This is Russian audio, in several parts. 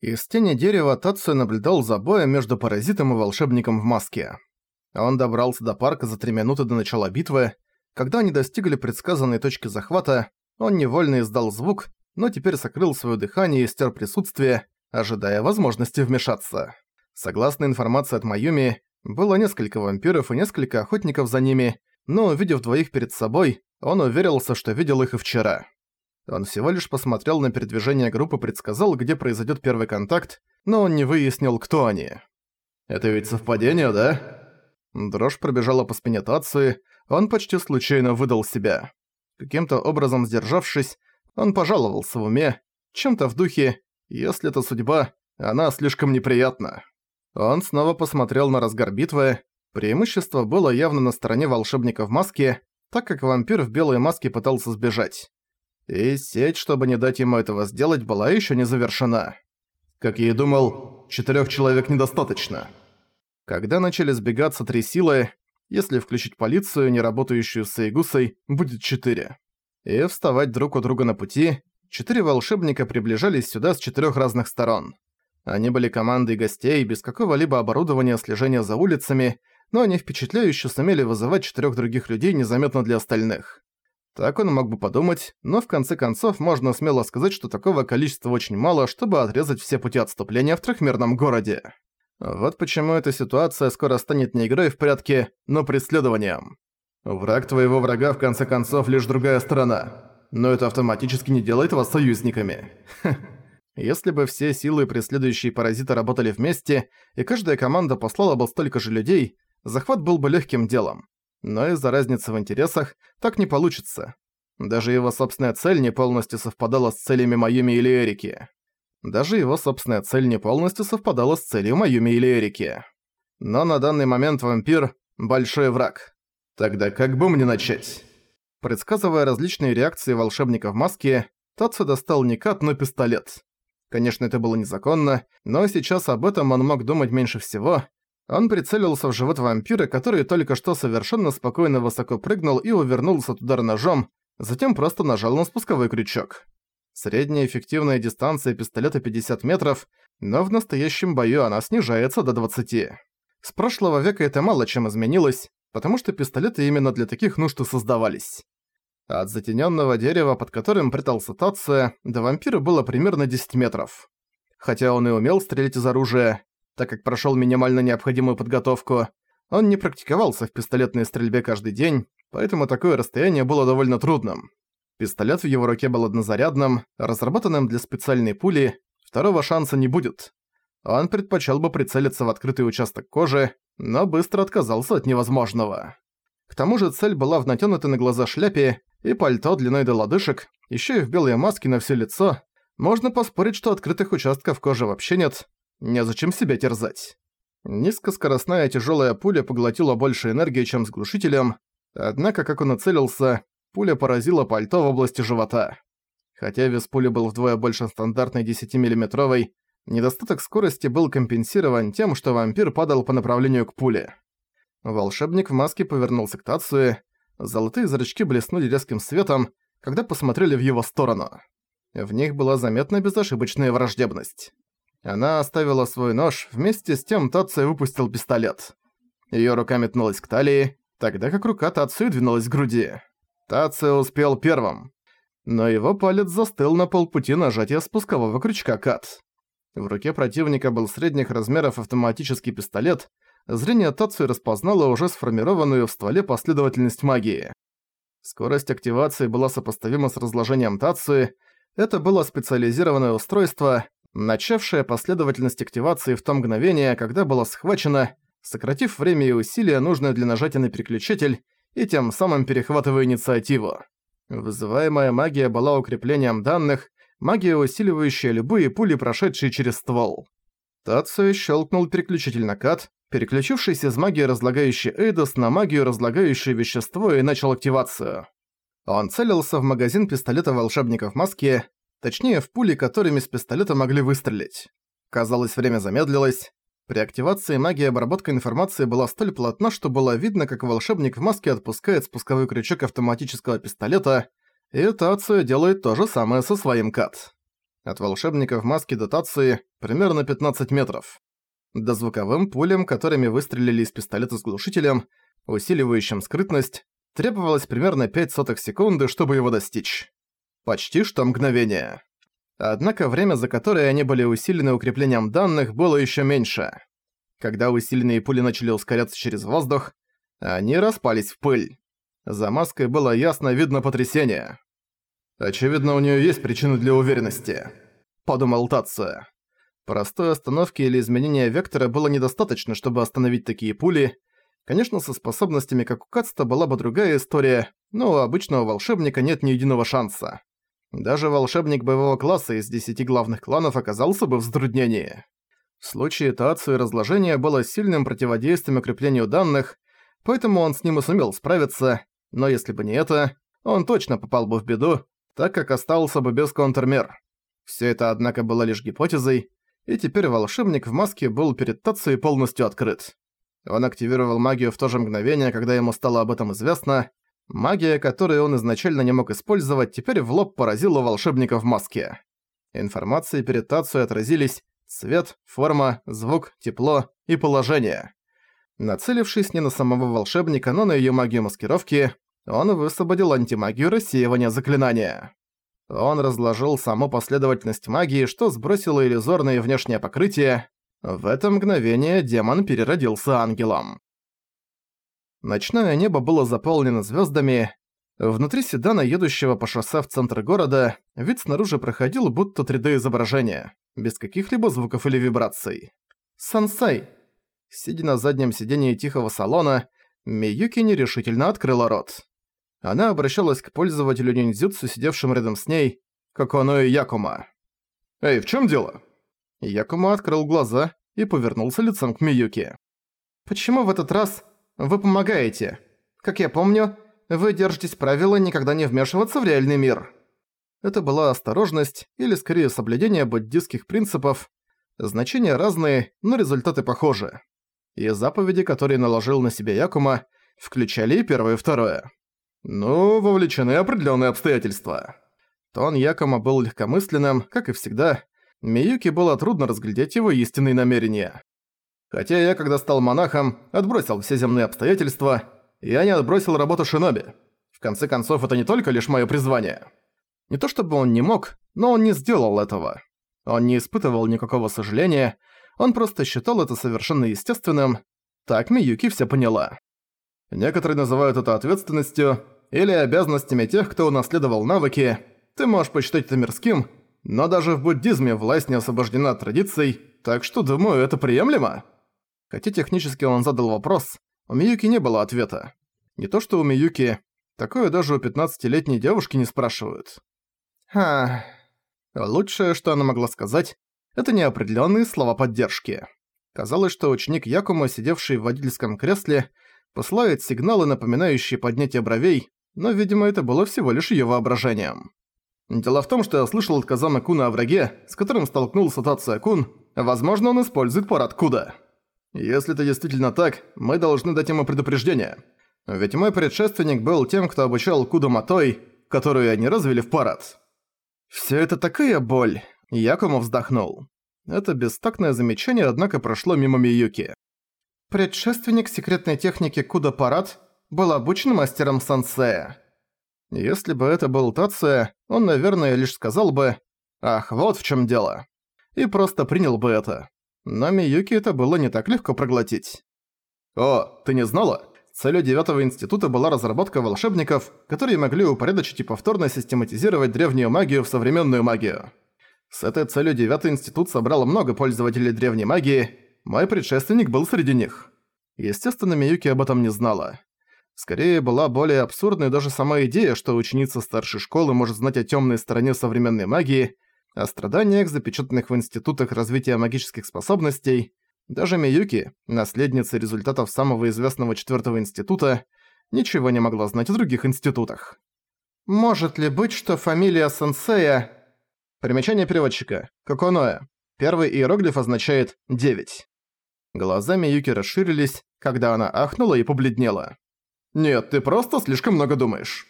Из тени дерева Тацию наблюдал за боем между паразитом и волшебником в маске. Он добрался до парка за три минуты до начала битвы. Когда они достигли предсказанной точки захвата, он невольно издал звук, но теперь сокрыл свое дыхание и стер присутствие, ожидая возможности вмешаться. Согласно информации от Майюми, было несколько вампиров и несколько охотников за ними, но увидев двоих перед собой, он уверился, что видел их и вчера. Он всего лишь посмотрел на передвижение группы, предсказал, где произойдет первый контакт, но он не выяснил, кто они. «Это ведь совпадение, да?» Дрожь пробежала по спине Тации, он почти случайно выдал себя. Каким-то образом сдержавшись, он пожаловался в уме, чем-то в духе «Если это судьба, она слишком неприятна». Он снова посмотрел на разгар битвы. Преимущество было явно на стороне волшебника в маске, так как вампир в белой маске пытался сбежать. И сеть, чтобы не дать ему этого сделать, была еще не завершена. Как я и думал, четырех человек недостаточно. Когда начали сбегаться три силы, если включить полицию, не работающую с Эйгусой, будет четыре. И вставать друг у друга на пути, четыре волшебника приближались сюда с четырех разных сторон. Они были командой гостей, без какого-либо оборудования слежения за улицами, но они впечатляюще сумели вызывать четырех других людей незаметно для остальных. Так он мог бы подумать, но в конце концов можно смело сказать, что такого количества очень мало, чтобы отрезать все пути отступления в трехмерном городе. Вот почему эта ситуация скоро станет не игрой в порядке, но преследованием. Враг твоего врага в конце концов лишь другая сторона. Но это автоматически не делает вас союзниками. Если бы все силы преследующие паразита работали вместе, и каждая команда послала бы столько же людей, захват был бы легким делом. Но из-за разницы в интересах так не получится. Даже его собственная цель не полностью совпадала с целями Майюми или Эрики. Даже его собственная цель не полностью совпадала с целью Майюми или Эрики. Но на данный момент вампир – большой враг. Тогда как бы мне начать? Предсказывая различные реакции волшебника в маске, Татсу достал не кат, но пистолет. Конечно, это было незаконно, но сейчас об этом он мог думать меньше всего, он прицелился в живот вампира, который только что совершенно спокойно высоко прыгнул и увернулся от удара ножом, затем просто нажал на спусковой крючок. Средняя эффективная дистанция пистолета 50 метров, но в настоящем бою она снижается до 20. С прошлого века это мало чем изменилось, потому что пистолеты именно для таких нужд и создавались. От затененного дерева, под которым прятался Тация, до вампира было примерно 10 метров. Хотя он и умел стрелять из оружия, так как прошёл минимально необходимую подготовку. Он не практиковался в пистолетной стрельбе каждый день, поэтому такое расстояние было довольно трудным. Пистолет в его руке был однозарядным, разработанным для специальной пули, второго шанса не будет. Он предпочел бы прицелиться в открытый участок кожи, но быстро отказался от невозможного. К тому же цель была в натянутой на глаза шляпе и пальто длиной до лодыжек, еще и в белой маске на все лицо. Можно поспорить, что открытых участков кожи вообще нет, Незачем себя терзать. Низкоскоростная тяжелая пуля поглотила больше энергии, чем с глушителем, однако, как он нацелился, пуля поразила пальто в области живота. Хотя вес пули был вдвое больше стандартной 10-миллиметровой, недостаток скорости был компенсирован тем, что вампир падал по направлению к пуле. Волшебник в маске повернулся к Тацуе, золотые зрачки блеснули резким светом, когда посмотрели в его сторону. В них была заметна безошибочная враждебность. Она оставила свой нож, вместе с тем Тация выпустил пистолет. Её рука метнулась к талии, тогда как рука Тацию двинулась к груди. Тация успел первым. Но его палец застыл на полпути нажатия спускового крючка КАТ. В руке противника был средних размеров автоматический пистолет, зрение Тацию распознало уже сформированную в стволе последовательность магии. Скорость активации была сопоставима с разложением Тацию, это было специализированное устройство, начавшая последовательность активации в то мгновение, когда была схвачена, сократив время и усилия, нужное для нажатия на переключатель, и тем самым перехватывая инициативу. Вызываемая магия была укреплением данных, магия, усиливающая любые пули, прошедшие через ствол. Тацию щелкнул переключитель на кат, переключившись из магии разлагающей Эйдос на магию разлагающее вещество и начал активацию. Он целился в магазин пистолета волшебника в маске, Точнее, в пули, которыми с пистолета могли выстрелить. Казалось, время замедлилось. При активации магии обработка информации была столь плотна, что было видно, как волшебник в маске отпускает спусковой крючок автоматического пистолета, и Тацию делает то же самое со своим кат. От волшебника в маске дотации примерно 15 метров. До звуковым пулям, которыми выстрелили из пистолета с глушителем, усиливающим скрытность, требовалось примерно 5 сотых секунды, чтобы его достичь. Почти что мгновение. Однако время, за которое они были усилены укреплением данных, было еще меньше. Когда усиленные пули начали ускоряться через воздух, они распались в пыль. За маской было ясно видно потрясение. «Очевидно, у нее есть причины для уверенности», — подумал Татсо. Простой остановки или изменения вектора было недостаточно, чтобы остановить такие пули. Конечно, со способностями, как у Кацта, была бы другая история, но у обычного волшебника нет ни единого шанса. Даже волшебник боевого класса из десяти главных кланов оказался бы в затруднении. В случае Тацию разложение было сильным противодействием укреплению данных, поэтому он с ним и сумел справиться, но если бы не это, он точно попал бы в беду, так как остался бы без контрмер. Все это, однако, было лишь гипотезой, и теперь волшебник в маске был перед Тацией полностью открыт. Он активировал магию в то же мгновение, когда ему стало об этом известно. Магия, которую он изначально не мог использовать, теперь в лоб поразила волшебника в маске. Информации перед Тацией отразились цвет, форма, звук, тепло и положение. Нацелившись не на самого волшебника, но на её магию маскировки, он высвободил антимагию рассеивания заклинания. Он разложил саму последовательность магии, что сбросило иллюзорное внешнее покрытие. В это мгновение демон переродился ангелом. Ночное небо было заполнено звездами. Внутри седана, едущего по шоссе в центр города, вид снаружи проходил будто 3D-изображение, без каких-либо звуков или вибраций. «Сансай!» Сидя на заднем сидении тихого салона, Миюки нерешительно открыла рот. Она обращалась к пользователю ниндзюцу, сидевшему рядом с ней, как оно и Якума. «Эй, в чем дело?» Якума открыл глаза и повернулся лицом к Миюки. «Почему в этот раз вы помогаете? Как я помню, вы держитесь правила никогда не вмешиваться в реальный мир». Это была осторожность, или скорее соблюдение буддистских принципов. Значения разные, но результаты похожи. И заповеди, которые наложил на себя Якума, включали и первое и второе. «Ну, вовлечены определенные обстоятельства». Тон Якома был легкомысленным, как и всегда. Миюки было трудно разглядеть его истинные намерения. Хотя я, когда стал монахом, отбросил все земные обстоятельства, я не отбросил работу шиноби. В конце концов, это не только лишь моё призвание. Не то чтобы он не мог, но он не сделал этого. Он не испытывал никакого сожаления, он просто считал это совершенно естественным. Так Миюки все поняла. Некоторые называют это ответственностью или обязанностями тех, кто унаследовал навыки. Ты можешь посчитать это мирским, но даже в буддизме власть не освобождена от традиций, так что, думаю, это приемлемо. Хотя технически он задал вопрос, у Миюки не было ответа. Не то что у Миюки, такое даже у 15-летней девушки не спрашивают. Ха. Лучшее, что она могла сказать, это неопределённые слова поддержки. Казалось, что ученик Якума, сидевший в водительском кресле, посылает сигналы, напоминающие поднятие бровей, но, видимо, это было всего лишь её воображением. Дело в том, что я слышал от Казама Куна о враге, с которым столкнулся Тация Кун, возможно, он использует парад Куда. Если это действительно так, мы должны дать ему предупреждение. Ведь мой предшественник был тем, кто обучал Куда Матой, которую они развили в парад. Всё это такая боль. Якому вздохнул. Это бестактное замечание, однако, прошло мимо Миюки. Предшественник секретной техники Куда-Парад был обучен мастером Сансея. Если бы это был Тация, он, наверное, лишь сказал бы «Ах, вот в чем дело», и просто принял бы это. Но Миюки это было не так легко проглотить. «О, ты не знала? Целью девятого института была разработка волшебников, которые могли упорядочить и повторно систематизировать древнюю магию в современную магию. С этой целью девятый институт собрал много пользователей древней магии, мой предшественник был среди них. Естественно, Миюки об этом не знала. Скорее, была более абсурдной даже сама идея, что ученица старшей школы может знать о темной стороне современной магии, о страданиях, запечатанных в институтах развития магических способностей. Даже Миюки, наследница результатов самого известного четвертого института, ничего не могла знать о других институтах. «Может ли быть, что фамилия сенсея Примечание переводчика. Коконоэ. Первый иероглиф означает «девять». Глазами Юки расширились, когда она ахнула и побледнела. «Нет, ты просто слишком много думаешь».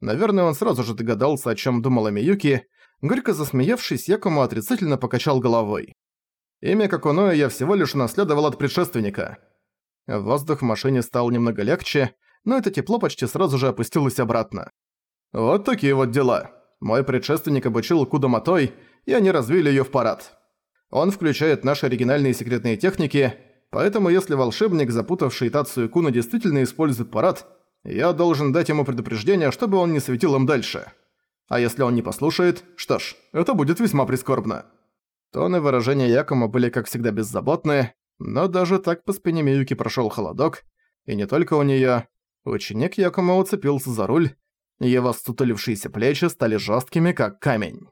Наверное, он сразу же догадался, о чем думала Миюки, Горько засмеявшись, Якому отрицательно покачал головой. Имя Какуноя я всего лишь наследовал от предшественника. Воздух в машине стал немного легче, но это тепло почти сразу же опустилось обратно. Вот такие вот дела. Мой предшественник обучил Куда Матой, и они развили её в парад. Он включает наши оригинальные секретные техники, поэтому если волшебник, запутавший Тацию Куна, действительно использует парад, я должен дать ему предупреждение, чтобы он не светил им дальше. А если он не послушает, что ж, это будет весьма прискорбно. Тоны выражения Якома были как всегда беззаботны, но даже так по спине Миюки прошёл холодок, и не только у неё. Ученик Якома уцепился за руль, его стутулившиеся плечи стали жёсткими, как камень.